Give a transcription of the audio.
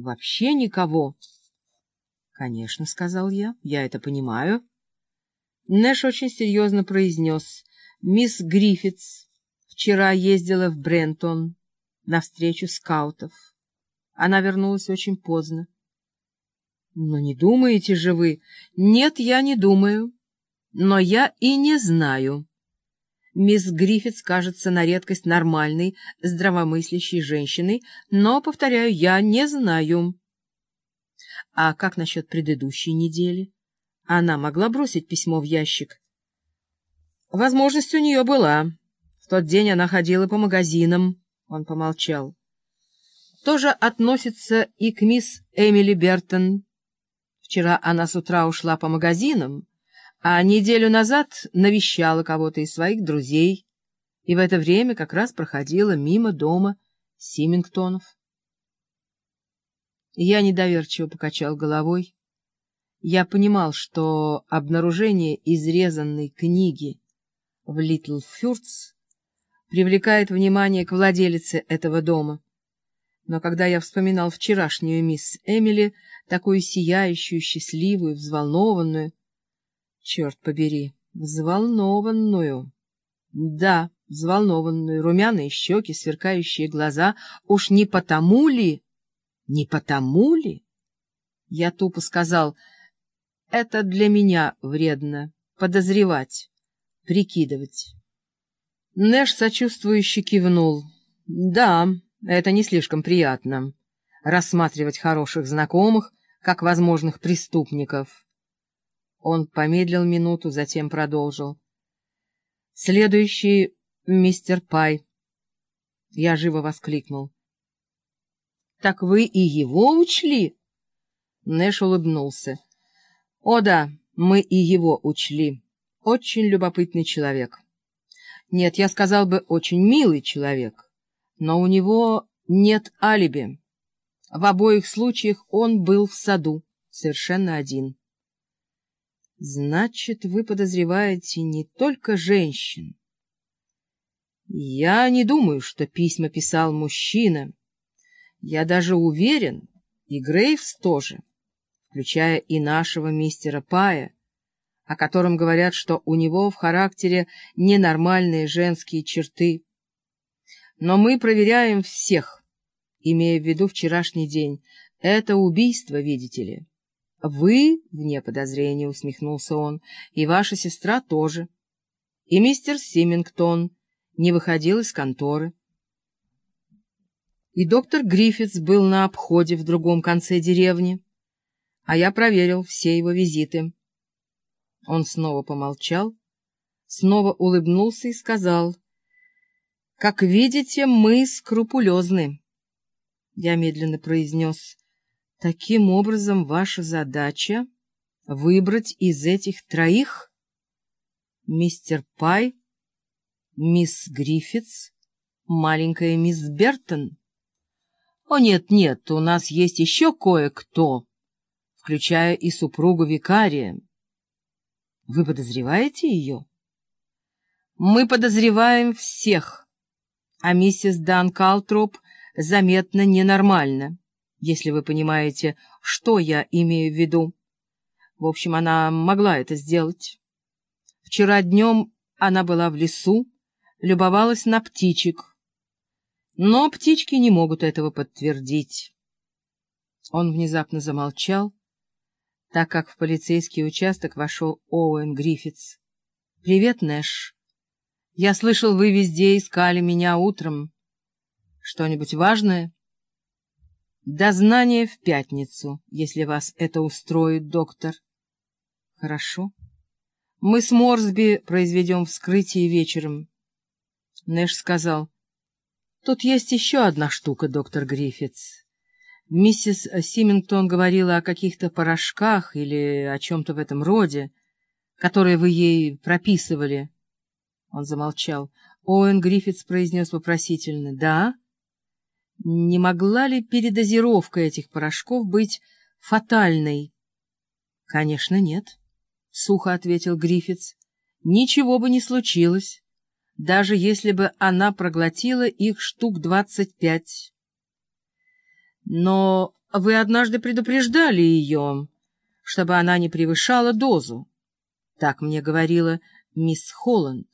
Вообще никого. — Конечно, — сказал я, — я это понимаю. Нэш очень серьезно произнес. Мисс Гриффитс вчера ездила в Брентон на встречу скаутов. Она вернулась очень поздно. — Но не думаете же вы? — Нет, я не думаю. Но я и не знаю. Мисс Гриффитс кажется на редкость нормальной, здравомыслящей женщиной, но, повторяю, я не знаю. А как насчет предыдущей недели? Она могла бросить письмо в ящик? Возможность у нее была. В тот день она ходила по магазинам. Он помолчал. Тоже относится и к мисс Эмили Бертон. Вчера она с утра ушла по магазинам, а неделю назад навещала кого-то из своих друзей, и в это время как раз проходила мимо дома Симингтонов. Я недоверчиво покачал головой. Я понимал, что обнаружение изрезанной книги в Литл Фюрц привлекает внимание к владелице этого дома. Но когда я вспоминал вчерашнюю мисс Эмили, такую сияющую, счастливую, взволнованную, Черт побери, взволнованную. Да, взволнованную, румяные щеки, сверкающие глаза. Уж не потому ли? Не потому ли? Я тупо сказал, это для меня вредно, подозревать, прикидывать. Нэш сочувствующе кивнул. Да, это не слишком приятно, рассматривать хороших знакомых, как возможных преступников. Он помедлил минуту, затем продолжил. «Следующий мистер Пай». Я живо воскликнул. «Так вы и его учли?» Нэш улыбнулся. «О да, мы и его учли. Очень любопытный человек. Нет, я сказал бы, очень милый человек. Но у него нет алиби. В обоих случаях он был в саду, совершенно один». Значит, вы подозреваете не только женщин. Я не думаю, что письма писал мужчина. Я даже уверен, и Грейвс тоже, включая и нашего мистера Пая, о котором говорят, что у него в характере ненормальные женские черты. Но мы проверяем всех, имея в виду вчерашний день. Это убийство, видите ли. «Вы, вне подозрения, — усмехнулся он, — и ваша сестра тоже. И мистер Симингтон не выходил из конторы. И доктор Гриффитс был на обходе в другом конце деревни, а я проверил все его визиты». Он снова помолчал, снова улыбнулся и сказал, «Как видите, мы скрупулезны». Я медленно произнес, Таким образом, ваша задача — выбрать из этих троих мистер Пай, мисс Гриффитс, маленькая мисс Бертон. О, нет-нет, у нас есть еще кое-кто, включая и супругу викария. Вы подозреваете ее? Мы подозреваем всех, а миссис Дан Калтроп заметно ненормальна если вы понимаете, что я имею в виду. В общем, она могла это сделать. Вчера днем она была в лесу, любовалась на птичек. Но птички не могут этого подтвердить. Он внезапно замолчал, так как в полицейский участок вошел Оуэн Гриффитс. — Привет, Нэш. Я слышал, вы везде искали меня утром. Что-нибудь важное? — Дознание в пятницу, если вас это устроит, доктор. Хорошо. Мы с Морсби произведем вскрытие вечером. Нэш сказал, тут есть еще одна штука, доктор Гриффитс. Миссис Симингтон говорила о каких-то порошках или о чем-то в этом роде, которые вы ей прописывали. Он замолчал. Оуэн Гриффитс произнес вопросительно. «Да?» Не могла ли передозировка этих порошков быть фатальной? — Конечно, нет, — сухо ответил Гриффитс. — Ничего бы не случилось, даже если бы она проглотила их штук двадцать пять. Но вы однажды предупреждали ее, чтобы она не превышала дозу. Так мне говорила мисс Холланд.